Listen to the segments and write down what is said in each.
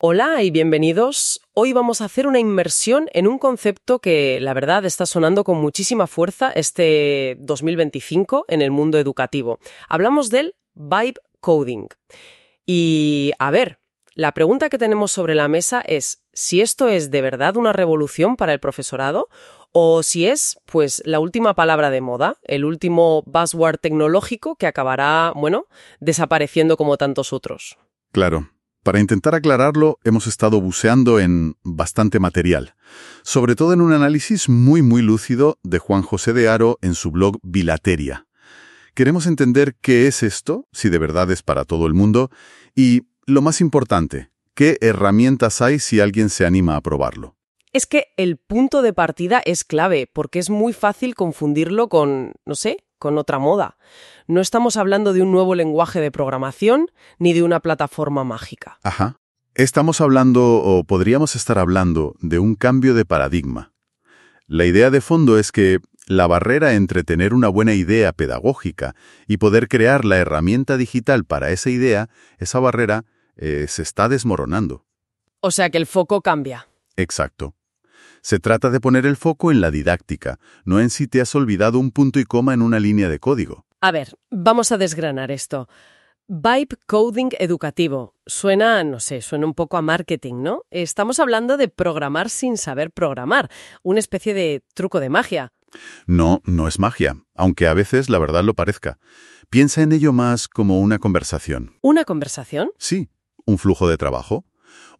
Hola y bienvenidos. Hoy vamos a hacer una inmersión en un concepto que, la verdad, está sonando con muchísima fuerza este 2025 en el mundo educativo. Hablamos del vibe coding. Y, a ver, la pregunta que tenemos sobre la mesa es si esto es de verdad una revolución para el profesorado o si es, pues, la última palabra de moda, el último buzzword tecnológico que acabará, bueno, desapareciendo como tantos otros. Claro. Para intentar aclararlo, hemos estado buceando en bastante material, sobre todo en un análisis muy muy lúcido de Juan José de Aro en su blog Bilateria. Queremos entender qué es esto, si de verdad es para todo el mundo, y, lo más importante, qué herramientas hay si alguien se anima a probarlo. Es que el punto de partida es clave, porque es muy fácil confundirlo con, no sé, con otra moda. No estamos hablando de un nuevo lenguaje de programación ni de una plataforma mágica. Ajá. Estamos hablando, o podríamos estar hablando, de un cambio de paradigma. La idea de fondo es que la barrera entre tener una buena idea pedagógica y poder crear la herramienta digital para esa idea, esa barrera eh, se está desmoronando. O sea que el foco cambia. Exacto. Se trata de poner el foco en la didáctica, no en si te has olvidado un punto y coma en una línea de código. A ver, vamos a desgranar esto. Vibe Coding Educativo. Suena, no sé, suena un poco a marketing, ¿no? Estamos hablando de programar sin saber programar, una especie de truco de magia. No, no es magia, aunque a veces la verdad lo parezca. Piensa en ello más como una conversación. ¿Una conversación? Sí, un flujo de trabajo.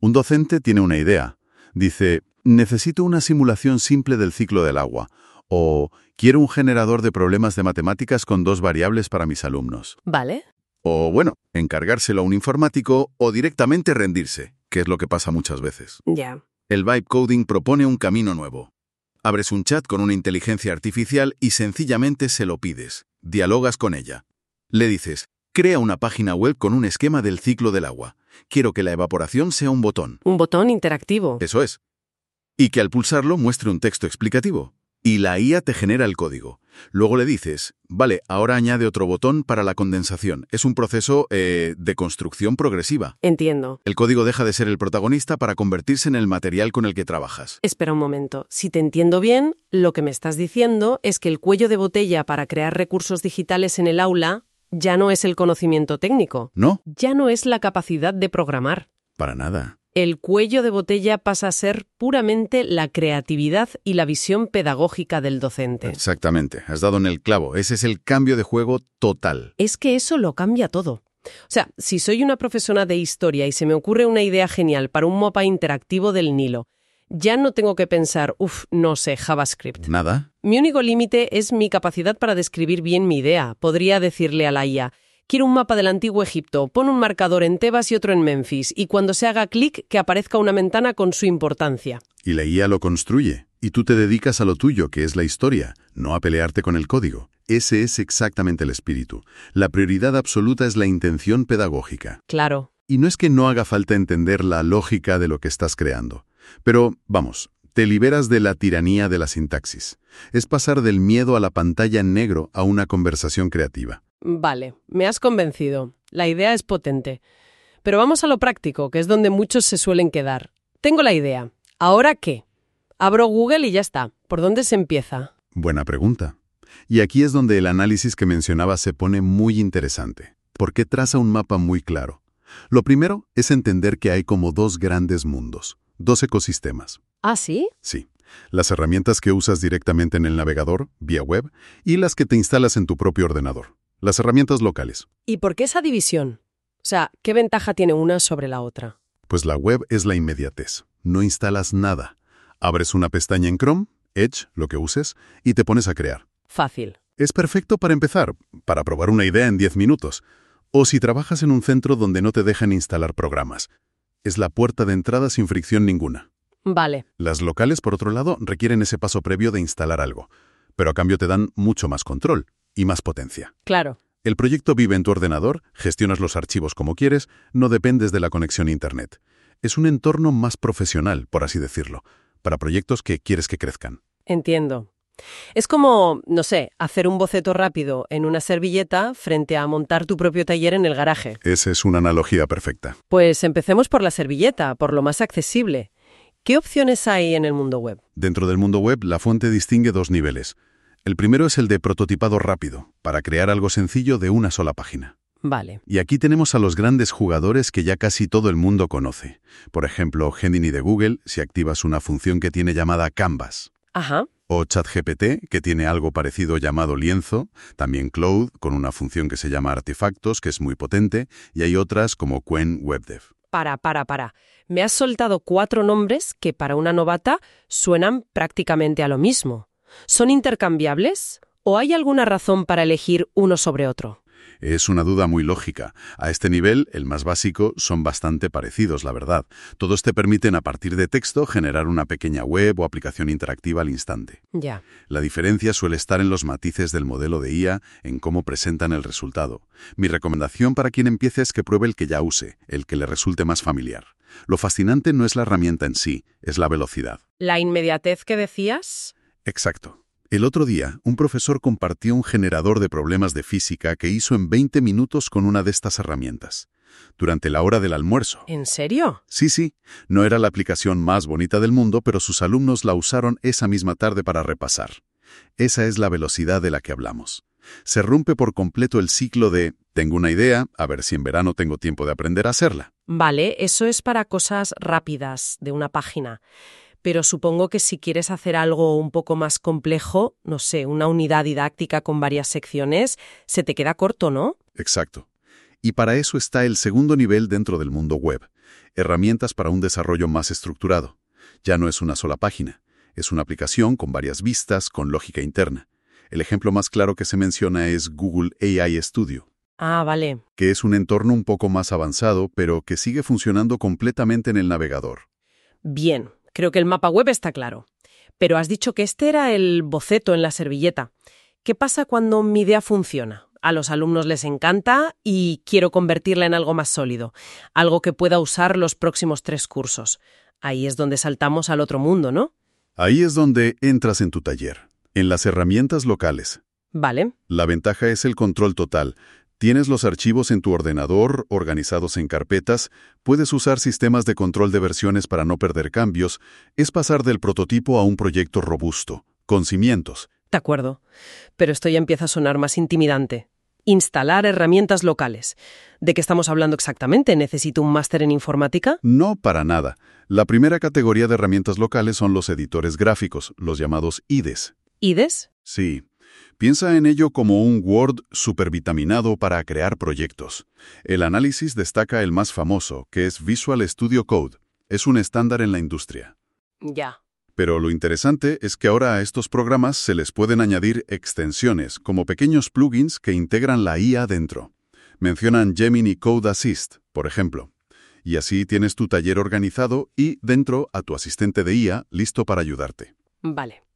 Un docente tiene una idea. Dice, necesito una simulación simple del ciclo del agua, o quiero un generador de problemas de matemáticas con dos variables para mis alumnos. Vale. O bueno, encargárselo a un informático o directamente rendirse, que es lo que pasa muchas veces. Ya. El Vibe Coding propone un camino nuevo. Abres un chat con una inteligencia artificial y sencillamente se lo pides. Dialogas con ella. Le dices, crea una página web con un esquema del ciclo del agua. Quiero que la evaporación sea un botón. Un botón interactivo. Eso es. Y que al pulsarlo muestre un texto explicativo. Y la IA te genera el código. Luego le dices, vale, ahora añade otro botón para la condensación. Es un proceso eh, de construcción progresiva. Entiendo. El código deja de ser el protagonista para convertirse en el material con el que trabajas. Espera un momento. Si te entiendo bien, lo que me estás diciendo es que el cuello de botella para crear recursos digitales en el aula ya no es el conocimiento técnico. ¿No? Ya no es la capacidad de programar. Para nada. El cuello de botella pasa a ser puramente la creatividad y la visión pedagógica del docente. Exactamente, has dado en el clavo. Ese es el cambio de juego total. Es que eso lo cambia todo. O sea, si soy una profesora de historia y se me ocurre una idea genial para un mapa interactivo del Nilo, ya no tengo que pensar, uff, no sé, JavaScript. ¿Nada? Mi único límite es mi capacidad para describir bien mi idea. Podría decirle a la IA, quiero un mapa del antiguo Egipto, pon un marcador en Tebas y otro en Memphis, y cuando se haga clic, que aparezca una ventana con su importancia. Y la IA lo construye, y tú te dedicas a lo tuyo, que es la historia, no a pelearte con el código. Ese es exactamente el espíritu. La prioridad absoluta es la intención pedagógica. Claro. Y no es que no haga falta entender la lógica de lo que estás creando. Pero, vamos, te liberas de la tiranía de la sintaxis. Es pasar del miedo a la pantalla en negro a una conversación creativa. Vale, me has convencido. La idea es potente. Pero vamos a lo práctico, que es donde muchos se suelen quedar. Tengo la idea. ¿Ahora qué? Abro Google y ya está. ¿Por dónde se empieza? Buena pregunta. Y aquí es donde el análisis que mencionaba se pone muy interesante, porque traza un mapa muy claro. Lo primero es entender que hay como dos grandes mundos, dos ecosistemas. ¿Ah, sí? Sí. Las herramientas que usas directamente en el navegador, vía web, y las que te instalas en tu propio ordenador. Las herramientas locales. ¿Y por qué esa división? O sea, ¿qué ventaja tiene una sobre la otra? Pues la web es la inmediatez. No instalas nada. Abres una pestaña en Chrome, Edge, lo que uses, y te pones a crear. Fácil. Es perfecto para empezar, para probar una idea en 10 minutos. O si trabajas en un centro donde no te dejan instalar programas. Es la puerta de entrada sin fricción ninguna. Vale. Las locales, por otro lado, requieren ese paso previo de instalar algo, pero a cambio te dan mucho más control y más potencia. Claro. El proyecto vive en tu ordenador, gestionas los archivos como quieres, no dependes de la conexión a Internet. Es un entorno más profesional, por así decirlo, para proyectos que quieres que crezcan. Entiendo. Es como, no sé, hacer un boceto rápido en una servilleta frente a montar tu propio taller en el garaje. Esa es una analogía perfecta. Pues empecemos por la servilleta, por lo más accesible. ¿Qué opciones hay en el mundo web? Dentro del mundo web, la fuente distingue dos niveles. El primero es el de prototipado rápido, para crear algo sencillo de una sola página. Vale. Y aquí tenemos a los grandes jugadores que ya casi todo el mundo conoce. Por ejemplo, Gemini de Google, si activas una función que tiene llamada Canvas. Ajá. O ChatGPT, que tiene algo parecido llamado Lienzo, también Cloud, con una función que se llama Artefactos, que es muy potente, y hay otras como Quen WebDev. Para, para, para. Me has soltado cuatro nombres que para una novata suenan prácticamente a lo mismo. ¿Son intercambiables? ¿O hay alguna razón para elegir uno sobre otro? Es una duda muy lógica. A este nivel, el más básico, son bastante parecidos, la verdad. Todos te permiten a partir de texto generar una pequeña web o aplicación interactiva al instante. Ya. La diferencia suele estar en los matices del modelo de IA, en cómo presentan el resultado. Mi recomendación para quien empiece es que pruebe el que ya use, el que le resulte más familiar. Lo fascinante no es la herramienta en sí, es la velocidad. ¿La inmediatez que decías? Exacto. El otro día, un profesor compartió un generador de problemas de física que hizo en 20 minutos con una de estas herramientas, durante la hora del almuerzo. ¿En serio? Sí, sí, no era la aplicación más bonita del mundo, pero sus alumnos la usaron esa misma tarde para repasar. Esa es la velocidad de la que hablamos. Se rompe por completo el ciclo de tengo una idea, a ver si en verano tengo tiempo de aprender a hacerla. Vale, eso es para cosas rápidas de una página pero supongo que si quieres hacer algo un poco más complejo, no sé, una unidad didáctica con varias secciones, se te queda corto, ¿no? Exacto. Y para eso está el segundo nivel dentro del mundo web, herramientas para un desarrollo más estructurado. Ya no es una sola página, es una aplicación con varias vistas, con lógica interna. El ejemplo más claro que se menciona es Google AI Studio. Ah, vale. Que es un entorno un poco más avanzado, pero que sigue funcionando completamente en el navegador. Bien, Creo que el mapa web está claro. Pero has dicho que este era el boceto en la servilleta. ¿Qué pasa cuando mi idea funciona? A los alumnos les encanta y quiero convertirla en algo más sólido, algo que pueda usar los próximos tres cursos. Ahí es donde saltamos al otro mundo, ¿no? Ahí es donde entras en tu taller, en las herramientas locales. Vale. La ventaja es el control total. Tienes los archivos en tu ordenador, organizados en carpetas, puedes usar sistemas de control de versiones para no perder cambios, es pasar del prototipo a un proyecto robusto, con cimientos. De acuerdo, pero esto ya empieza a sonar más intimidante. Instalar herramientas locales. ¿De qué estamos hablando exactamente? ¿Necesito un máster en informática? No, para nada. La primera categoría de herramientas locales son los editores gráficos, los llamados IDES. ¿IDES? Sí. Piensa en ello como un Word supervitaminado para crear proyectos. El análisis destaca el más famoso, que es Visual Studio Code. Es un estándar en la industria. Ya. Pero lo interesante es que ahora a estos programas se les pueden añadir extensiones, como pequeños plugins que integran la IA dentro. Mencionan Gemini Code Assist, por ejemplo. Y así tienes tu taller organizado y dentro a tu asistente de IA listo para ayudarte. Vale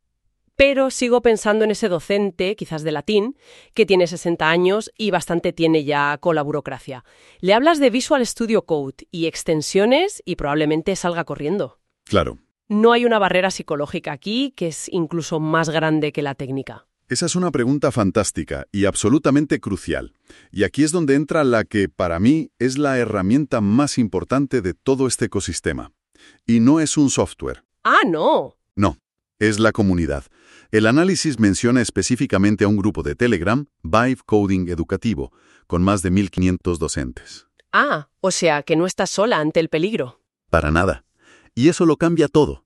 pero sigo pensando en ese docente, quizás de latín, que tiene 60 años y bastante tiene ya con la burocracia. Le hablas de Visual Studio Code y extensiones y probablemente salga corriendo. Claro. No hay una barrera psicológica aquí que es incluso más grande que la técnica. Esa es una pregunta fantástica y absolutamente crucial. Y aquí es donde entra la que, para mí, es la herramienta más importante de todo este ecosistema. Y no es un software. Ah, no. No, es la comunidad. El análisis menciona específicamente a un grupo de Telegram, Vive Coding Educativo, con más de 1.500 docentes. Ah, o sea que no estás sola ante el peligro. Para nada. Y eso lo cambia todo.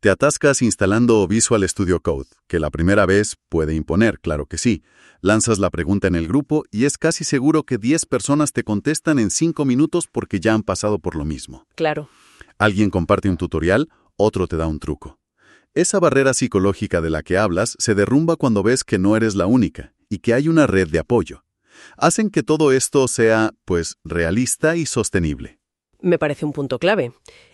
Te atascas instalando Visual Studio Code, que la primera vez puede imponer, claro que sí. Lanzas la pregunta en el grupo y es casi seguro que 10 personas te contestan en 5 minutos porque ya han pasado por lo mismo. Claro. Alguien comparte un tutorial, otro te da un truco. Esa barrera psicológica de la que hablas se derrumba cuando ves que no eres la única y que hay una red de apoyo. Hacen que todo esto sea, pues, realista y sostenible. Me parece un punto clave.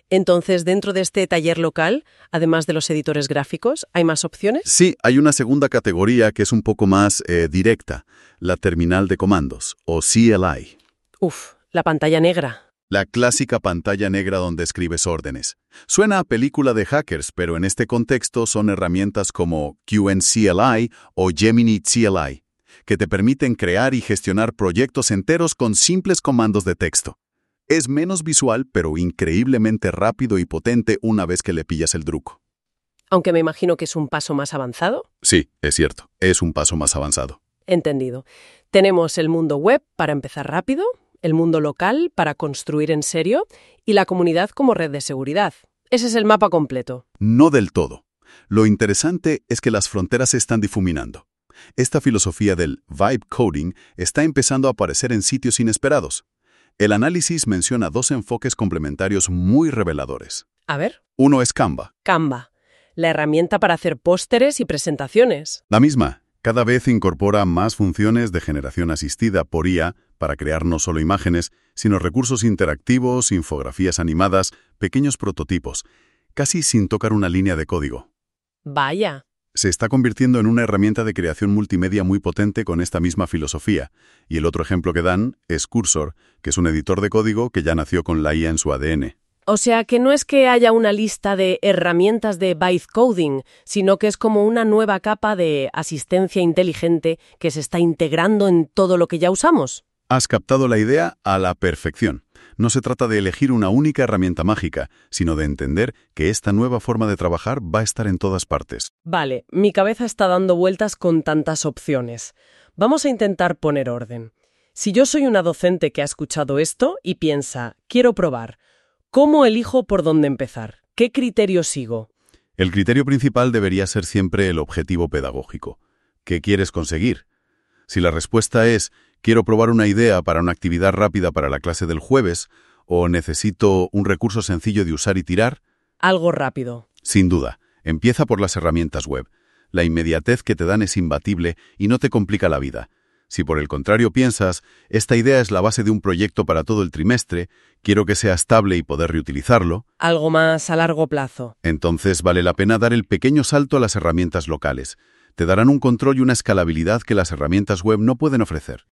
Entonces, dentro de este taller local, además de los editores gráficos, ¿hay más opciones? Sí, hay una segunda categoría que es un poco más eh, directa, la terminal de comandos, o CLI. Uf, la pantalla negra. La clásica pantalla negra donde escribes órdenes. Suena a película de hackers, pero en este contexto son herramientas como QNCLI o Gemini CLI, que te permiten crear y gestionar proyectos enteros con simples comandos de texto. Es menos visual, pero increíblemente rápido y potente una vez que le pillas el truco. Aunque me imagino que es un paso más avanzado. Sí, es cierto, es un paso más avanzado. Entendido. Tenemos el mundo web para empezar rápido, el mundo local para construir en serio y la comunidad como red de seguridad. Ese es el mapa completo. No del todo. Lo interesante es que las fronteras se están difuminando. Esta filosofía del vibe coding está empezando a aparecer en sitios inesperados. El análisis menciona dos enfoques complementarios muy reveladores. A ver. Uno es Canva. Canva, la herramienta para hacer pósteres y presentaciones. La misma, cada vez incorpora más funciones de generación asistida por IA para crear no solo imágenes, sino recursos interactivos, infografías animadas, pequeños prototipos, casi sin tocar una línea de código. Vaya. Se está convirtiendo en una herramienta de creación multimedia muy potente con esta misma filosofía, y el otro ejemplo que dan es Cursor, que es un editor de código que ya nació con la IA en su ADN. O sea que no es que haya una lista de herramientas de byte coding, sino que es como una nueva capa de asistencia inteligente que se está integrando en todo lo que ya usamos. Has captado la idea a la perfección. No se trata de elegir una única herramienta mágica, sino de entender que esta nueva forma de trabajar va a estar en todas partes. Vale, mi cabeza está dando vueltas con tantas opciones. Vamos a intentar poner orden. Si yo soy una docente que ha escuchado esto y piensa, quiero probar, ¿Cómo elijo por dónde empezar? ¿Qué criterio sigo? El criterio principal debería ser siempre el objetivo pedagógico. ¿Qué quieres conseguir? Si la respuesta es quiero probar una idea para una actividad rápida para la clase del jueves o necesito un recurso sencillo de usar y tirar, algo rápido. Sin duda, empieza por las herramientas web. La inmediatez que te dan es imbatible y no te complica la vida. Si por el contrario piensas, esta idea es la base de un proyecto para todo el trimestre, quiero que sea estable y poder reutilizarlo. Algo más a largo plazo. Entonces vale la pena dar el pequeño salto a las herramientas locales. Te darán un control y una escalabilidad que las herramientas web no pueden ofrecer.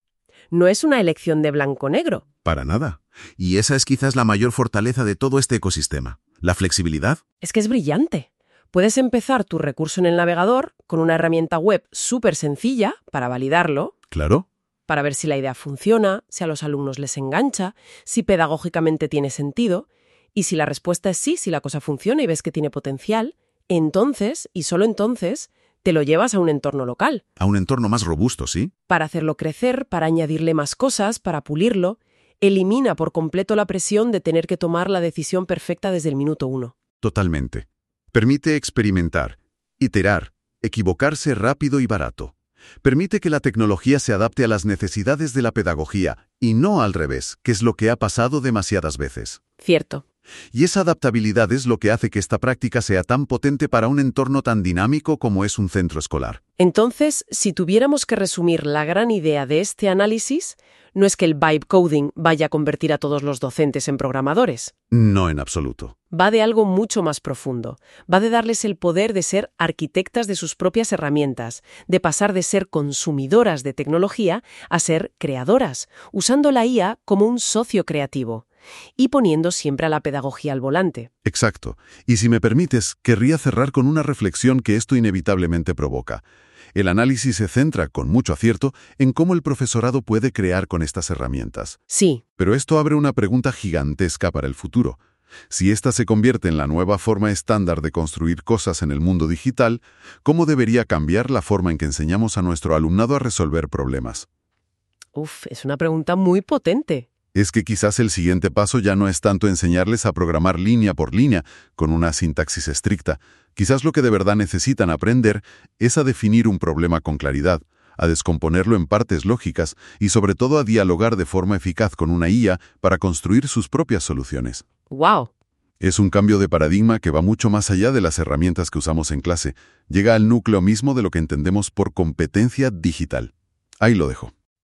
No es una elección de blanco-negro. Para nada. Y esa es quizás la mayor fortaleza de todo este ecosistema. La flexibilidad. Es que es brillante. Puedes empezar tu recurso en el navegador con una herramienta web súper sencilla para validarlo Claro. Para ver si la idea funciona, si a los alumnos les engancha, si pedagógicamente tiene sentido, y si la respuesta es sí, si la cosa funciona y ves que tiene potencial, entonces, y solo entonces, te lo llevas a un entorno local. A un entorno más robusto, ¿sí? Para hacerlo crecer, para añadirle más cosas, para pulirlo, elimina por completo la presión de tener que tomar la decisión perfecta desde el minuto uno. Totalmente. Permite experimentar, iterar, equivocarse rápido y barato. Permite que la tecnología se adapte a las necesidades de la pedagogía y no al revés, que es lo que ha pasado demasiadas veces. Cierto. Y esa adaptabilidad es lo que hace que esta práctica sea tan potente para un entorno tan dinámico como es un centro escolar. Entonces, si tuviéramos que resumir la gran idea de este análisis, no es que el vibe coding vaya a convertir a todos los docentes en programadores. No en absoluto. Va de algo mucho más profundo. Va de darles el poder de ser arquitectas de sus propias herramientas, de pasar de ser consumidoras de tecnología a ser creadoras, usando la IA como un socio creativo y poniendo siempre a la pedagogía al volante. Exacto. Y si me permites, querría cerrar con una reflexión que esto inevitablemente provoca. El análisis se centra, con mucho acierto, en cómo el profesorado puede crear con estas herramientas. Sí. Pero esto abre una pregunta gigantesca para el futuro. Si esta se convierte en la nueva forma estándar de construir cosas en el mundo digital, ¿cómo debería cambiar la forma en que enseñamos a nuestro alumnado a resolver problemas? Uf, es una pregunta muy potente es que quizás el siguiente paso ya no es tanto enseñarles a programar línea por línea, con una sintaxis estricta. Quizás lo que de verdad necesitan aprender es a definir un problema con claridad, a descomponerlo en partes lógicas y sobre todo a dialogar de forma eficaz con una IA para construir sus propias soluciones. ¡Wow! Es un cambio de paradigma que va mucho más allá de las herramientas que usamos en clase. Llega al núcleo mismo de lo que entendemos por competencia digital. Ahí lo dejo.